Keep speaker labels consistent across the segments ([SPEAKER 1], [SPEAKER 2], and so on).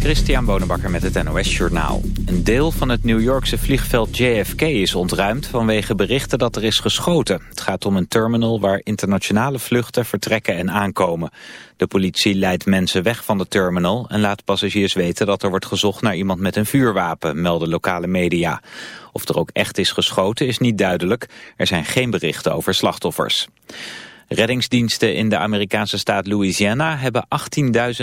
[SPEAKER 1] Christian Bonenbakker met het NOS Journaal. Een deel van het New Yorkse vliegveld JFK is ontruimd vanwege berichten dat er is geschoten. Het gaat om een terminal waar internationale vluchten vertrekken en aankomen. De politie leidt mensen weg van de terminal en laat passagiers weten dat er wordt gezocht naar iemand met een vuurwapen, melden lokale media. Of er ook echt is geschoten is niet duidelijk. Er zijn geen berichten over slachtoffers. Reddingsdiensten in de Amerikaanse staat Louisiana hebben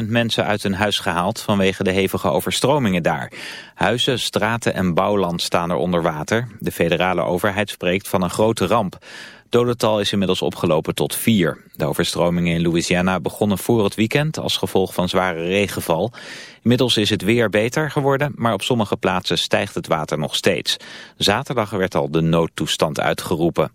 [SPEAKER 1] 18.000 mensen uit hun huis gehaald vanwege de hevige overstromingen daar. Huizen, straten en bouwland staan er onder water. De federale overheid spreekt van een grote ramp. Dodental is inmiddels opgelopen tot vier. De overstromingen in Louisiana begonnen voor het weekend als gevolg van zware regenval. Inmiddels is het weer beter geworden, maar op sommige plaatsen stijgt het water nog steeds. Zaterdag werd al de noodtoestand uitgeroepen.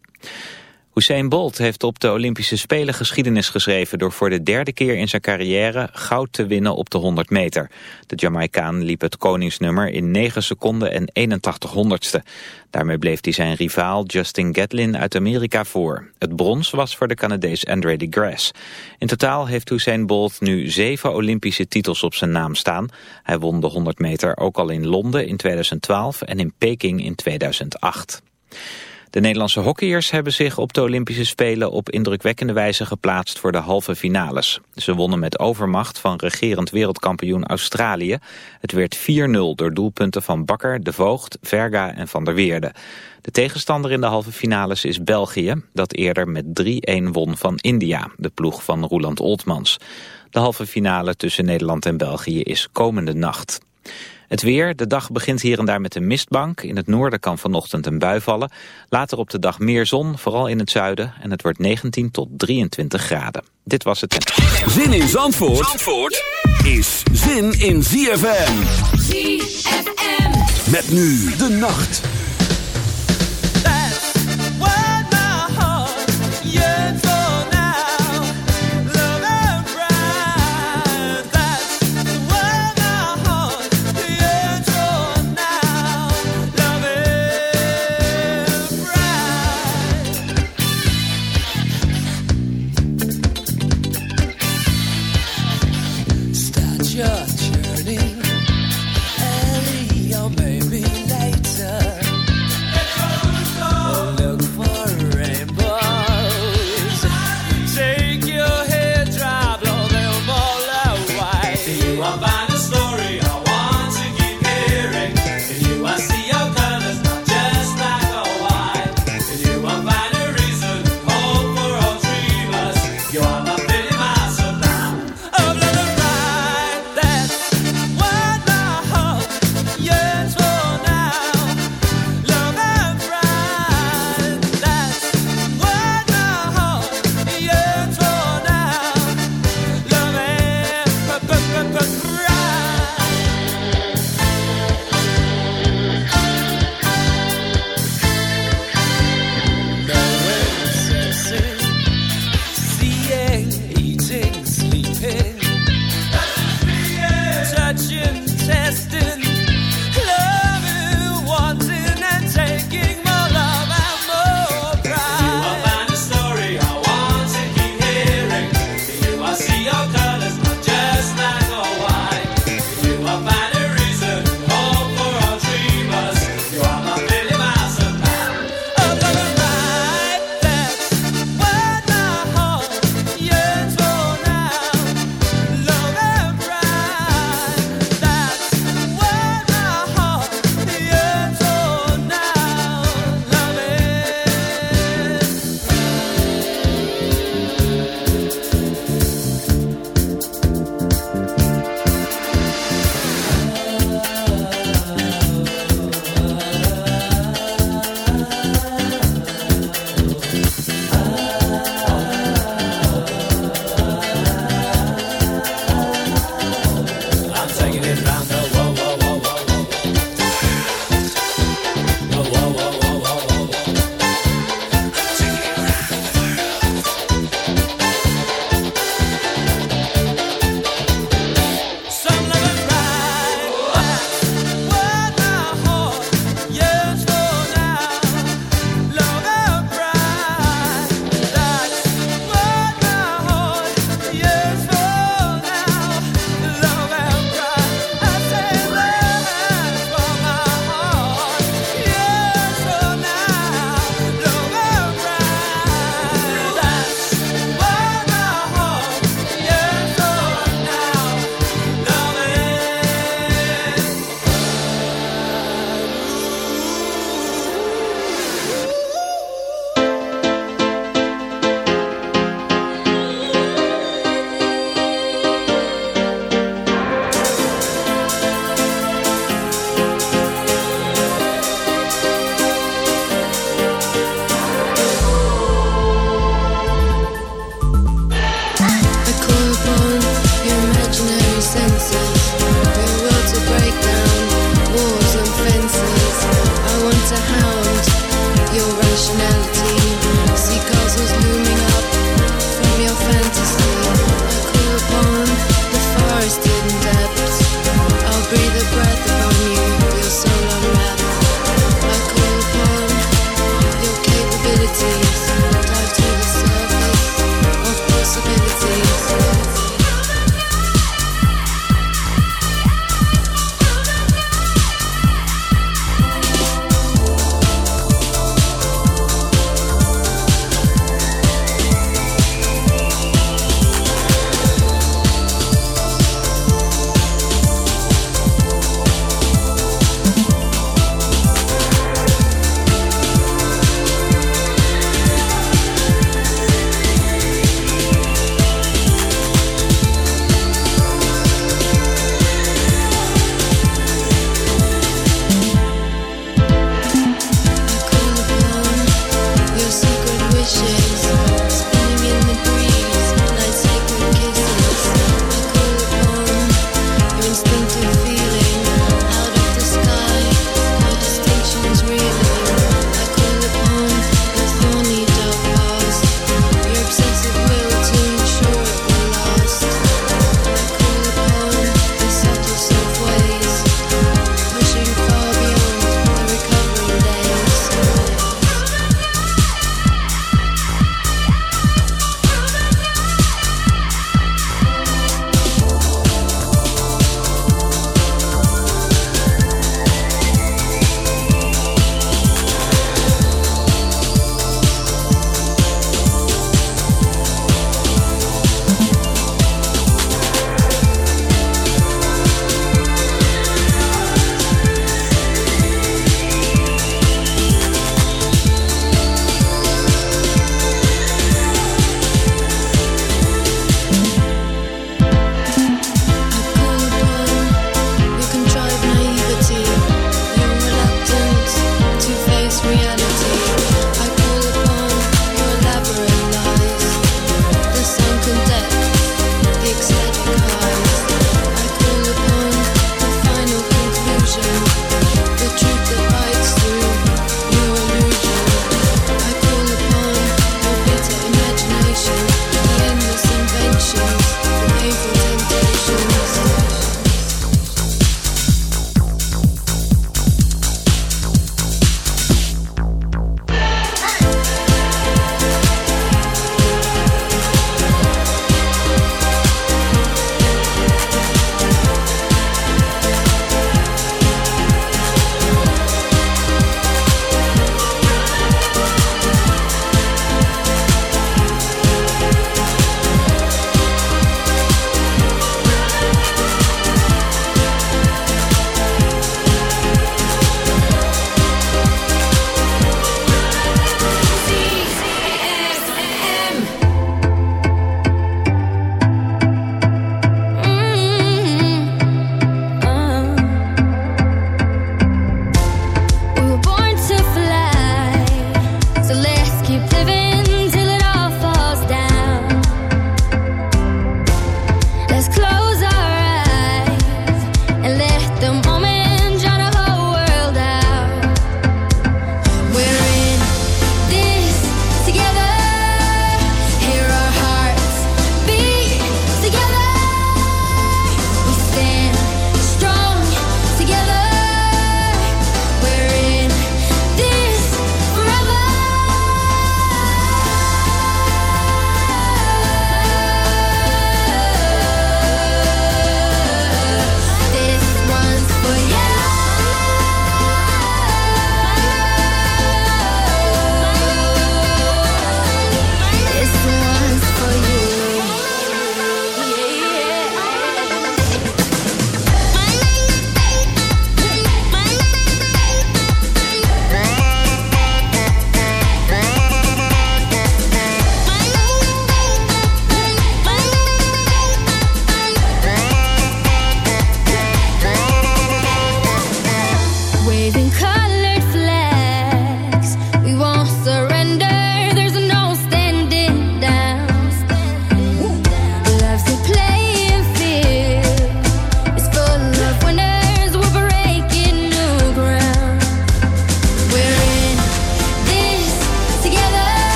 [SPEAKER 1] Usain Bolt heeft op de Olympische Spelen geschiedenis geschreven... door voor de derde keer in zijn carrière goud te winnen op de 100 meter. De Jamaicaan liep het koningsnummer in 9 seconden en 81 honderdste. Daarmee bleef hij zijn rivaal Justin Gatlin uit Amerika voor. Het brons was voor de Canadees Andre de Grasse. In totaal heeft Usain Bolt nu zeven Olympische titels op zijn naam staan. Hij won de 100 meter ook al in Londen in 2012 en in Peking in 2008. De Nederlandse hockeyers hebben zich op de Olympische Spelen op indrukwekkende wijze geplaatst voor de halve finales. Ze wonnen met overmacht van regerend wereldkampioen Australië. Het werd 4-0 door doelpunten van Bakker, De Voogd, Verga en Van der Weerde. De tegenstander in de halve finales is België, dat eerder met 3-1 won van India, de ploeg van Roland Oltmans. De halve finale tussen Nederland en België is komende nacht. Het weer, de dag begint hier en daar met een mistbank. In het noorden kan vanochtend een bui vallen. Later op de dag meer zon, vooral in het zuiden. En het wordt 19 tot 23 graden. Dit was het.
[SPEAKER 2] Zin in Zandvoort, Zandvoort is zin in ZFM. ZFM. Met nu de nacht.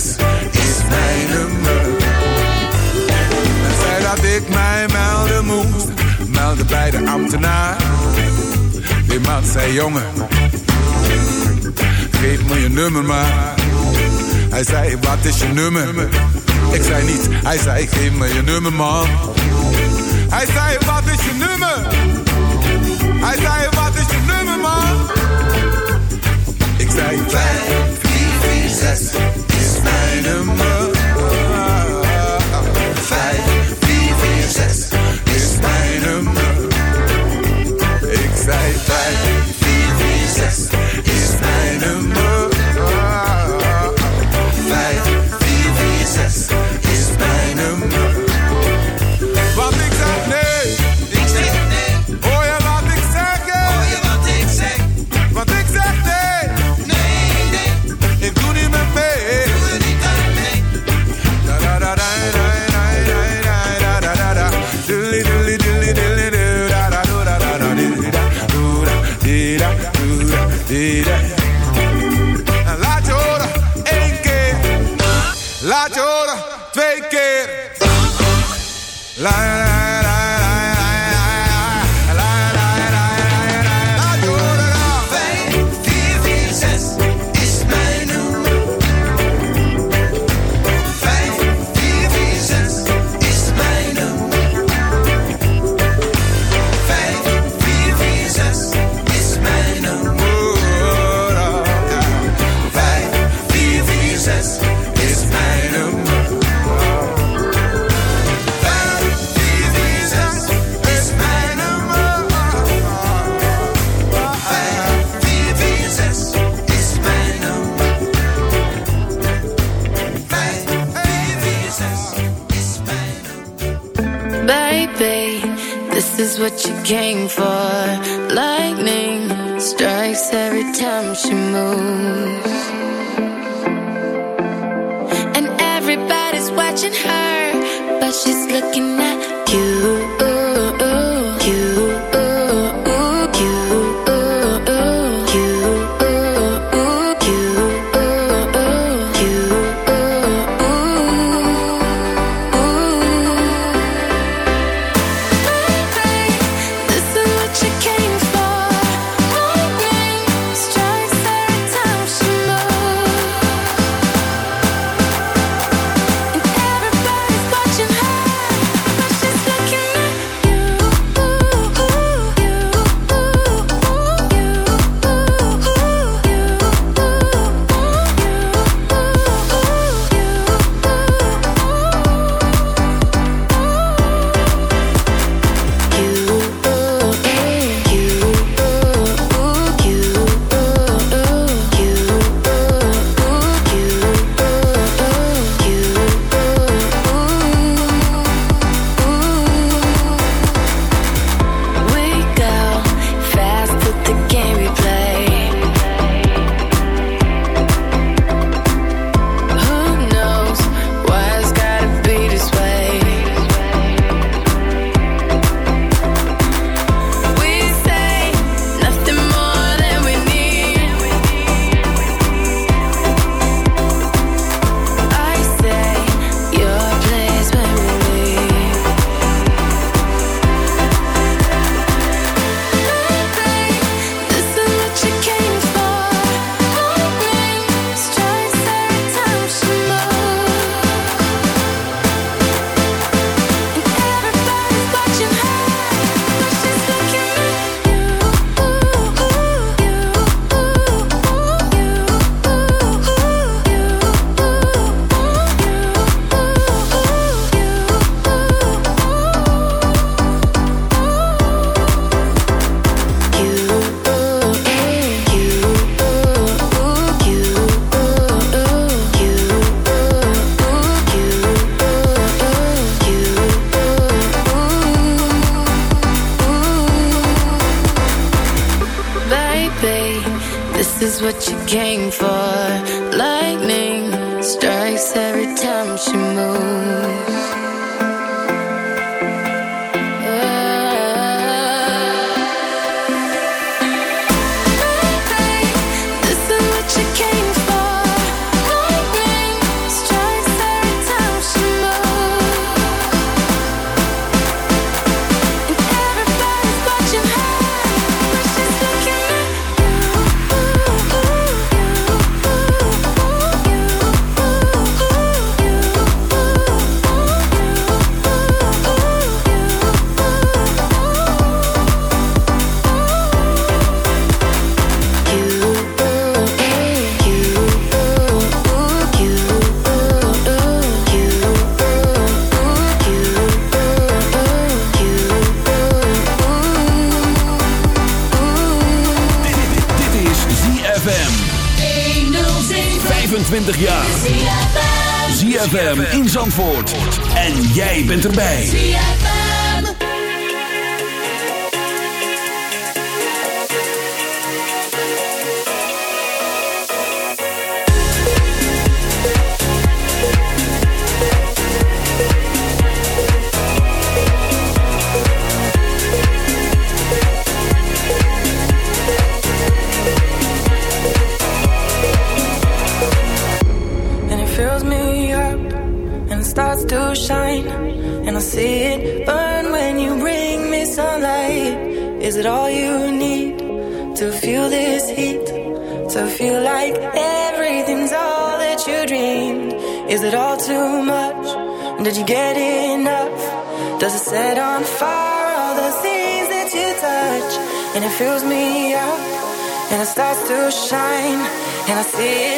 [SPEAKER 3] zes is mijn nummer. Hij zei dat ik mij melden moest, melden bij de ambtenaar. Die man zei, jongen, geef me je nummer maar. Hij zei, wat is je nummer? Ik zei niet, hij zei, geef me je nummer man. Hij zei, wat is je nummer? Hij zei, wat is je nummer man? Ik zei, 5, 4, 4, 6, Ah, ah, vijf, vier, vier, zes is mijn nummer. Ik zei vijf, vier, vier, zes is mijn nummer.
[SPEAKER 4] Lying came for
[SPEAKER 2] Zandvoort.
[SPEAKER 5] To shine and I see it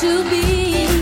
[SPEAKER 6] To
[SPEAKER 7] be,